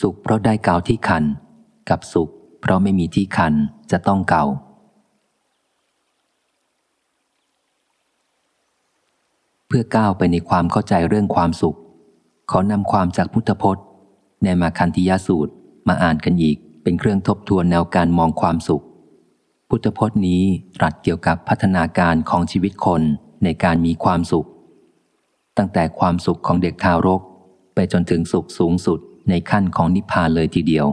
สุขเพราะได้เกาที่คัน กับสุข เพราะไม่มีที่คันจะต้องเกาเพื่อก้าวไปในความเข้าใจเรื่องความสุข ขอนำความจากพุทธพจน์ ในมาคันธิยสูตรมาอ่านกันอีกเป็นเครื่องทบทวนแนวการมองความสุข พุทธพจน์นี้ตรัสเกี่ยวกับพัฒนาการของชีวิตคนในการมีความสุข ตั้งแต่ความสุขของเด็กทารก ไปจนถึงสุขสูงสุด ในขั้นของนิพพานเลยทีเดียว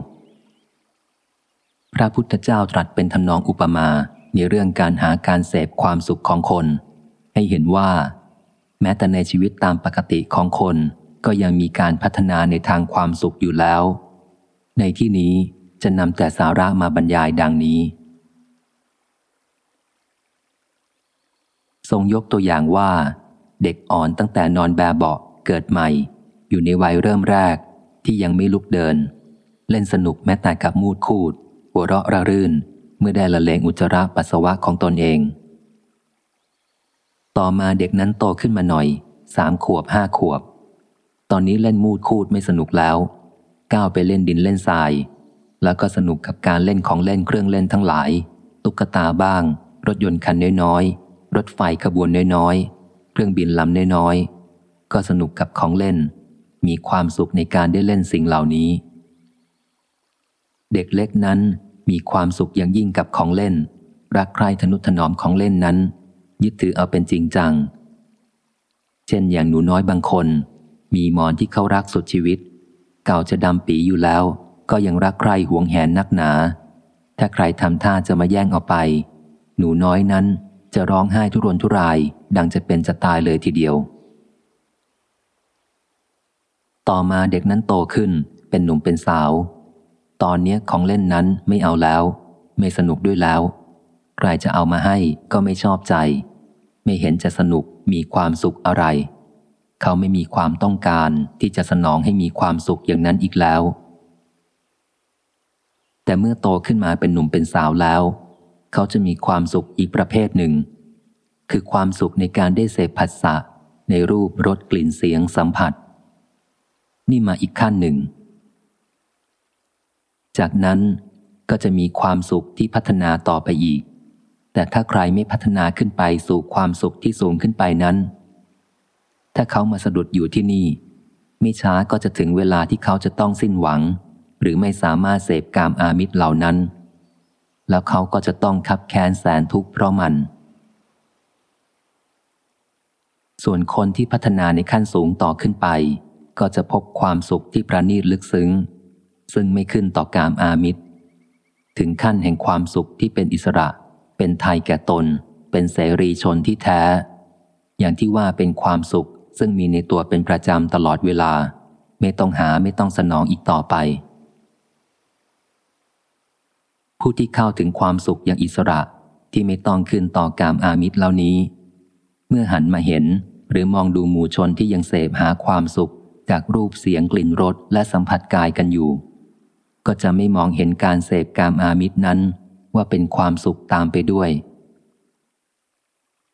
พระพุทธเจ้าตรัสเป็นทำนองอุปมาในเรื่องการหาการเสพความสุขของคน ให้เห็นว่า แม้แต่ในชีวิตตามปกติของคนก็ยังมีการพัฒนาในทางความสุขอยู่แล้ว ในที่นี้จะนำแต่สาระมาบรรยายดังนี้ ทรงยกตัวอย่างว่า เด็กอ่อนตั้งแต่นอนแบเบาเกิดใหม่ อยู่ในวัยเริ่มแรก ที่ยังไม่ลุกเดิน เล่นสนุกแม้แต่กับมูดคูด หัวเราะระรื่น เมื่อได้ละเลงอุจจาระปัสสาวะของตนเอง ต่อมาเด็กนั้นโตขึ้นมาหน่อยสามขวบห้าขวบ ตอนนี้เล่นมูดคูดไม่สนุกแล้ว ก้าวไปเล่นดินเล่นทราย แล้วก็สนุกกับการเล่นของเล่นเครื่องเล่นทั้งหลาย ตุ๊กตาบ้าง รถยนต์คันน้อยๆรถไฟขบวนน้อยๆเครื่องบินลำน้อยๆก็สนุกกับของเล่น มีความสุขในการได้เล่นสิ่งเหล่านี้ เด็กเล็กนั้นมีความสุขอย่างยิ่งกับของเล่น รักใคร่ทนุถนอมของเล่นนั้น ยึดถือเอาเป็นจริงจัง เช่นอย่างหนูน้อยบางคน มีมอนที่เขารักสุดชีวิต เก่าจะดำปีอยู่แล้ว ก็ยังรักใคร่หวงแหนนักหนา ถ้าใครทำท่าจะมาแย่งเอาไป หนูน้อยนั้นจะร้องไห้ทุรนทุราย ดังจะเป็นจะตายเลยทีเดียว ต่อมาเด็กนั้นโตขึ้น เป็นหนุ่มเป็นสาว ตอนนี้ของเล่นนั้นไม่เอาแล้ว ไม่สนุกด้วยแล้ว ใครจะเอามาให้ก็ไม่ชอบใจ ไม่เห็นจะสนุกมีความสุขอะไร เขาไม่มีความต้องการที่จะสนองให้มีความสุขอย่างนั้นอีกแล้ว แต่เมื่อโตขึ้นมาเป็นหนุ่มเป็นสาวแล้ว เขาจะมีความสุขอีกประเภทหนึ่ง คือความสุขในการได้เสพผัสสะในรูปรสกลิ่นเสียงสัมผัส นี่มาอีกขั้นหนึ่ง จากนั้นก็จะมีความสุขที่พัฒนาต่อไปอีก แต่ถ้าใครไม่พัฒนาขึ้นไปสู่ความสุขที่สูงขึ้นไปนั้น ถ้าเขามาสะดุดอยู่ที่นี่ ไม่ช้าก็จะถึงเวลาที่เขาจะต้องสิ้นหวัง หรือไม่สามารถเสพกามอามิตรเหล่านั้น แล้วเขาก็จะต้องคับแค้นแสนทุกข์เพราะมันส่วนคนที่พัฒนาในขั้นสูงต่อขึ้นไป ก็จะพบความสุขที่ประณีตลึกซึ้ง ซึ่งไม่ขึ้นต่อกามอามิตร ถึงขั้นแห่งความสุขที่เป็นอิสระ เป็นไทยแก่ตน เป็นเสรีชนที่แท้ อย่างที่ว่าเป็นความสุขซึ่งมีในตัวเป็นประจำตลอดเวลา ไม่ต้องหาไม่ต้องสนองอีกต่อไป ผู้ที่เข้าถึงความสุขอย่างอิสระที่ไม่ต้องขึ้นต่อกามอามิตรเหล่านี้ เมื่อหันมาเห็นหรือมองดูหมู่ชนที่ยังเสพหาความสุข จากรูปเสียงกลิ่นรสและสัมผัสกายกันอยู่ ก็จะไม่มองเห็นการเสพกามอามิตรนั้น ว่าเป็นความสุขตามไปด้วย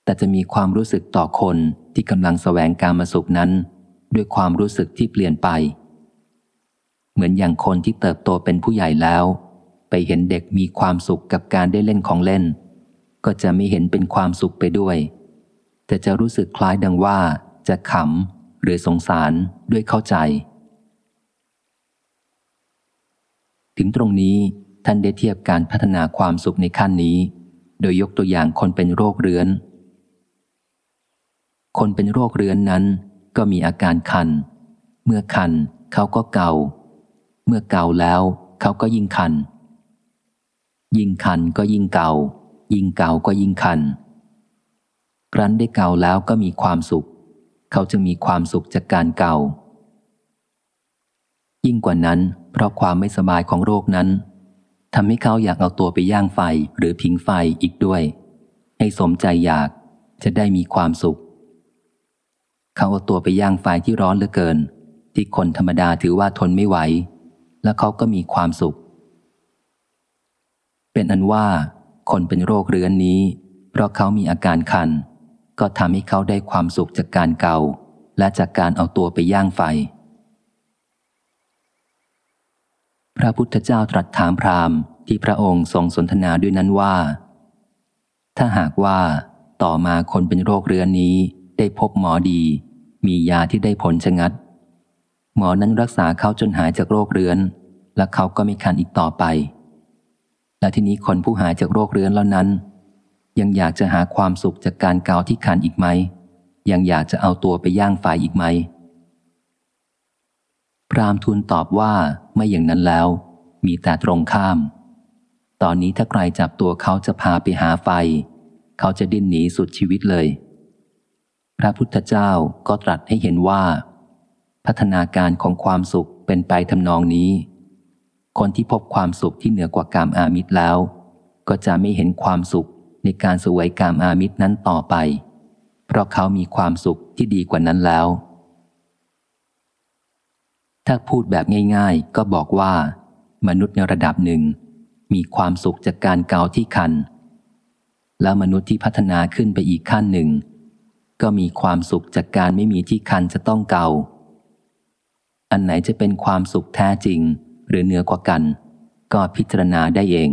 แต่จะมีความรู้สึกต่อคนที่กำลังแสวงการมาสุขนั้น ด้วยความรู้สึกที่เปลี่ยนไป เหมือนอย่างคนที่เติบโตเป็นผู้ใหญ่แล้ว ไปเห็นเด็กมีความสุขกับการได้เล่นของเล่น ก็จะไม่เห็นเป็นความสุขไปด้วย แต่จะรู้สึกคล้ายดังว่าจะขำ หรือสงสารด้วยเข้าใจ ถึงตรงนี้ท่านได้เทียบการพัฒนาความสุขในขั้นนี้ โดยยกตัวอย่างคนเป็นโรคเรื้อน คนเป็นโรคเรื้อนนั้น ก็มีอาการคัน เมื่อคันเขาก็เกา เมื่อเกาแล้วเขาก็ยิ่งคัน ยิ่งคันก็ยิ่งเกา ยิ่งเกาก็ยิ่งคัน ครั้นได้เกาแล้วก็มีความสุข เขาจึงมีความสุขจากการเก่า ยิ่งกว่านั้น เพราะความไม่สบายของโรคนั้นทำให้เขาอยากเอาตัวไปย่างไฟหรือพิงไฟอีกด้วย ให้สมใจอยากจะได้มีความสุข เขาเอาตัวไปย่างไฟที่ร้อนเหลือเกิน ที่คนธรรมดาถือว่าทนไม่ไหว แล้วเขาก็มีความสุข เป็นอันว่า คนเป็นโรคเรื้อนนี้ เพราะเขามีอาการคัน ก็ทำให้เขาได้ความสุขจากการเกาและจากการเอาตัวไปย่างไฟ พระพุทธเจ้าตรัสถามพราหมณ์ที่พระองค์ทรงสนทนาด้วยนั้นว่า ถ้าหากว่าต่อมาคนเป็นโรคเรื้อนนี้ได้พบหมอดี มียาที่ได้ผลชะงัด หมอนั้นรักษาเขาจนหายจากโรคเรื้อน และเขาก็ไม่คันอีกต่อไป และทีนี้คนผู้หายจากโรคเรื้อนแล้วนั้น ยังอยากจะหาความสุขจากการเกาที่คันอีกไหม ยังอยากจะเอาตัวไปย่างไฟอีกไหม พรามทูลตอบว่าไม่อย่างนั้นแล้ว มีแต่ตรงข้าม ตอนนี้ถ้าใครจับตัวเขาจะพาไปหาไฟ เขาจะดิ้นหนีสุดชีวิตเลย พระพุทธเจ้าก็ตรัสให้เห็นว่า พัฒนาการของความสุขเป็นไปทำนองนี้ คนที่พบความสุขที่เหนือกว่ากามอามิตรแล้ว ก็จะไม่เห็นความสุข ในการสวยกามอามิตรนั้นต่อไป เพราะเขามีความสุขที่ดีกว่านั้นแล้ว ถ้าพูดแบบง่าย ๆ ก็บอกว่า มนุษย์ในระดับหนึ่ง มีความสุขจากการเกาที่คัน แล้วมนุษย์ที่พัฒนาขึ้นไปอีกขั้นหนึ่ง ก็มีความสุขจากการไม่มีที่คันจะต้องเกา อันไหนจะเป็นความสุขแท้จริง หรือเหนือกว่ากัน ก็พิจารณาได้เอง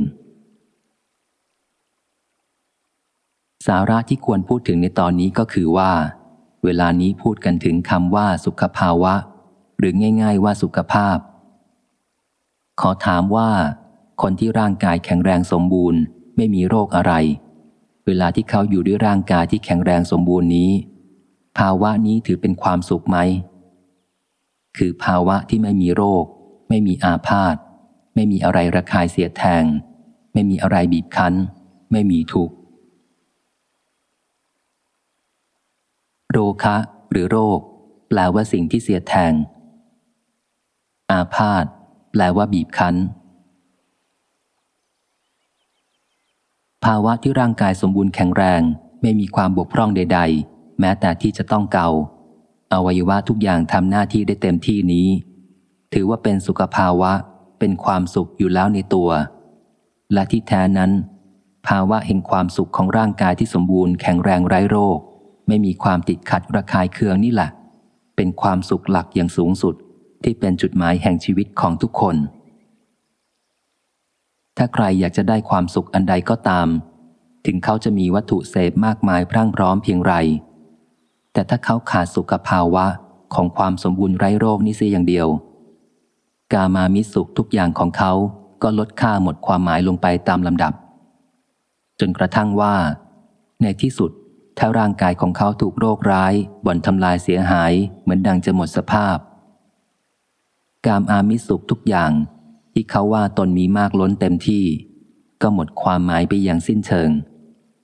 สาระที่ควรพูดถึงในตอนนี้ก็คือว่า เวลานี้พูดกันถึงคำว่าสุขภาวะ หรือง่าย ๆ ว่าสุขภาพ ขอถามว่า คนที่ร่างกายแข็งแรงสมบูรณ์ ไม่มีโรคอะไร เวลาที่เขาอยู่ด้วยร่างกายที่แข็งแรงสมบูรณ์นี้ ภาวะนี้ถือเป็นความสุขไหม คือภาวะที่ไม่มีโรค ไม่มีอาพาธไม่มีอะไรระคายเสียแทง ไม่มีอะไรบีบคั้น ไม่มีทุกข์ โรคะ หรือโรค แปลว่าสิ่งที่เสียแทง อาพาธแปลว่าบีบคั้น ภาวะที่ร่างกายสมบูรณ์แข็งแรง ไม่มีความบกพร่องใด ๆ แม้แต่ที่จะต้องเกาอวัยวะทุกอย่างทำหน้าที่ได้เต็มที่นี้ ถือว่าเป็นสุขภาวะ เป็นความสุขอยู่แล้วในตัว และที่แท้นั้น ภาวะแห่งความสุขของร่างกายที่สมบูรณ์แข็งแรงไร้โรค ไม่มีความติดขัดระคายเคืองนี่แหละ เป็นความสุขหลักอย่างสูงสุดที่เป็นจุดหมายแห่งชีวิตของทุกคน ถ้าใครอยากจะได้ความสุขอันใดก็ตาม ถึงเขาจะมีวัตถุเสพมากมายพรั่งพร้อมเพียงไร แต่ถ้าเขาขาดสุขภาวะของความสมบูรณ์ไร้โรคนี่เสียอย่างเดียว กามามิสุขทุกอย่างของเขาก็ลดค่าหมดความหมายลงไปตามลำดับ จนกระทั่งว่า ในที่สุด ถ้าร่างกายของเขาถูกโรคร้าย บ่อนทำลายเสียหาย เหมือนดังจะหมดสภาพ กามอามิสุขทุกอย่าง ที่เขาว่าตนมีมากล้นเต็มที่ ก็หมดความหมายไปอย่างสิ้นเชิง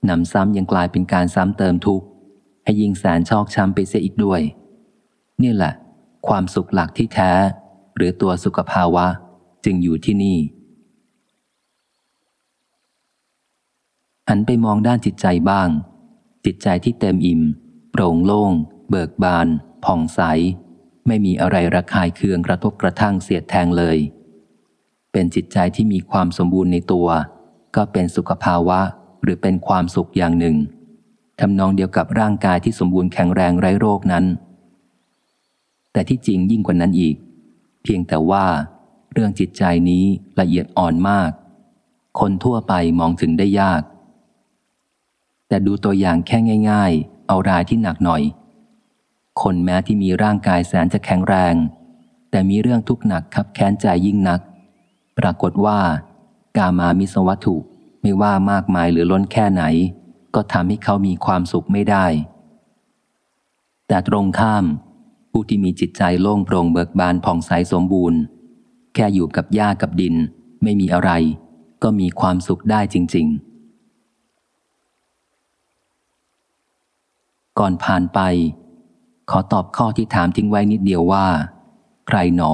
นำซ้ำยังกลายเป็นการซ้ำเติมทุกข์ ให้ยิ่งแสนชอกช้ำไปเสียอีกด้วย นี่แหละ ความสุขหลักที่แท้ หรือตัวสุขภาวะจึงอยู่ที่นี่หันไปมองด้านจิตใจบ้าง จิตใจที่เต็มอิ่ม โปร่งโล่ง เบิกบาน ผ่องใส ไม่มีอะไรระคายเคืองกระทบกระทั่งเสียดแทงเลย เป็นจิตใจที่มีความสมบูรณ์ในตัว ก็เป็นสุขภาวะหรือเป็นความสุขอย่างหนึ่งทำนองเดียวกับร่างกายที่สมบูรณ์แข็งแรงไร้โรคนั้น แต่ที่จริงยิ่งกว่านั้นอีก เพียงแต่ว่า เรื่องจิตใจนี้ละเอียดอ่อนมาก คนทั่วไปมองถึงได้ยาก แต่ดูตัวอย่างแค่ง่าย ๆ เอารายที่หนักหน่อย คนแม้ที่มีร่างกายแสนจะแข็งแรง แต่มีเรื่องทุกข์หนักขับแค้นใจยิ่งนัก ปรากฏว่า กามามิสวัตถุไม่ว่ามากมายหรือล้นแค่ไหน ก็ทำให้เขามีความสุขไม่ได้ แต่ตรงข้าม ผู้ที่มีจิตใจโล่งโปร่งเบิกบานผ่องใสสมบูรณ์ แค่อยู่กับหญ้ากับดิน ไม่มีอะไร ก็มีความสุขได้จริง ๆ ก่อนผ่านไป ขอตอบข้อที่ถามทิ้งไว้นิดเดียวว่า ใครหนอ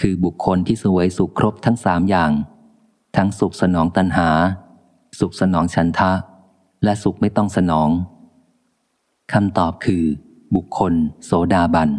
คือบุคคลที่สวยสุขครบทั้งสามอย่าง ทั้งสุขสนองตัณหา สุขสนองฉันทะ และสุขไม่ต้องสนองคำตอบคือ บุคคล โสดาบัน